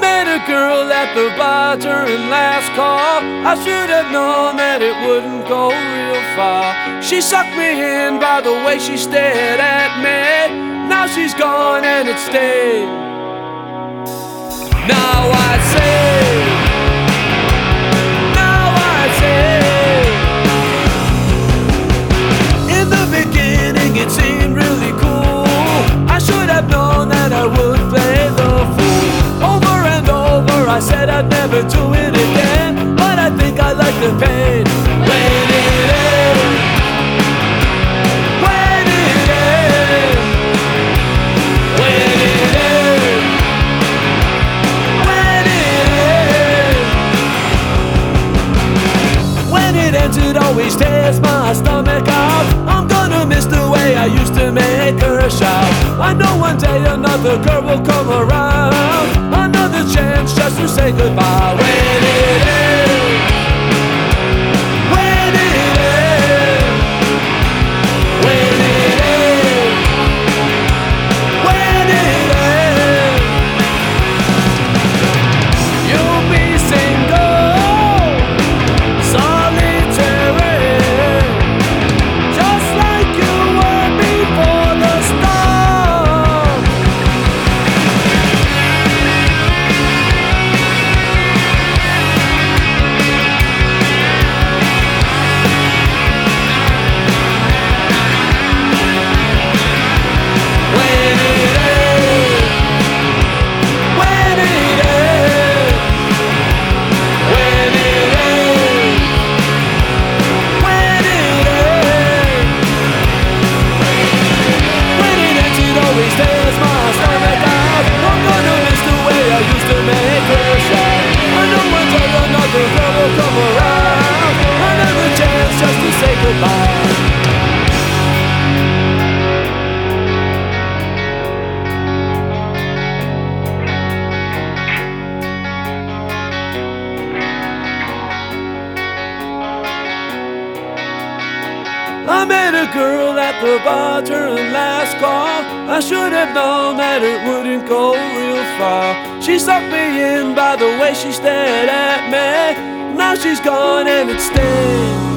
Met a girl at the bar during last call. I should have known that it wouldn't go real far. She sucked me in by the way she stared at me. Now she's gone and it stayed. Now I say, said I'd never do it again, but I think I like the pain. When it ends, when it ends, when it ends, when it ends. When it ends, it always tears my stomach out. I'm gonna miss the way I used to make her shout. I know one day another girl will come around. Chance just to say goodbye. I met a girl at the bar during last call. I should have known that it wouldn't go real far. She sucked me in by the way she stared at me. Now she's gone and it stings.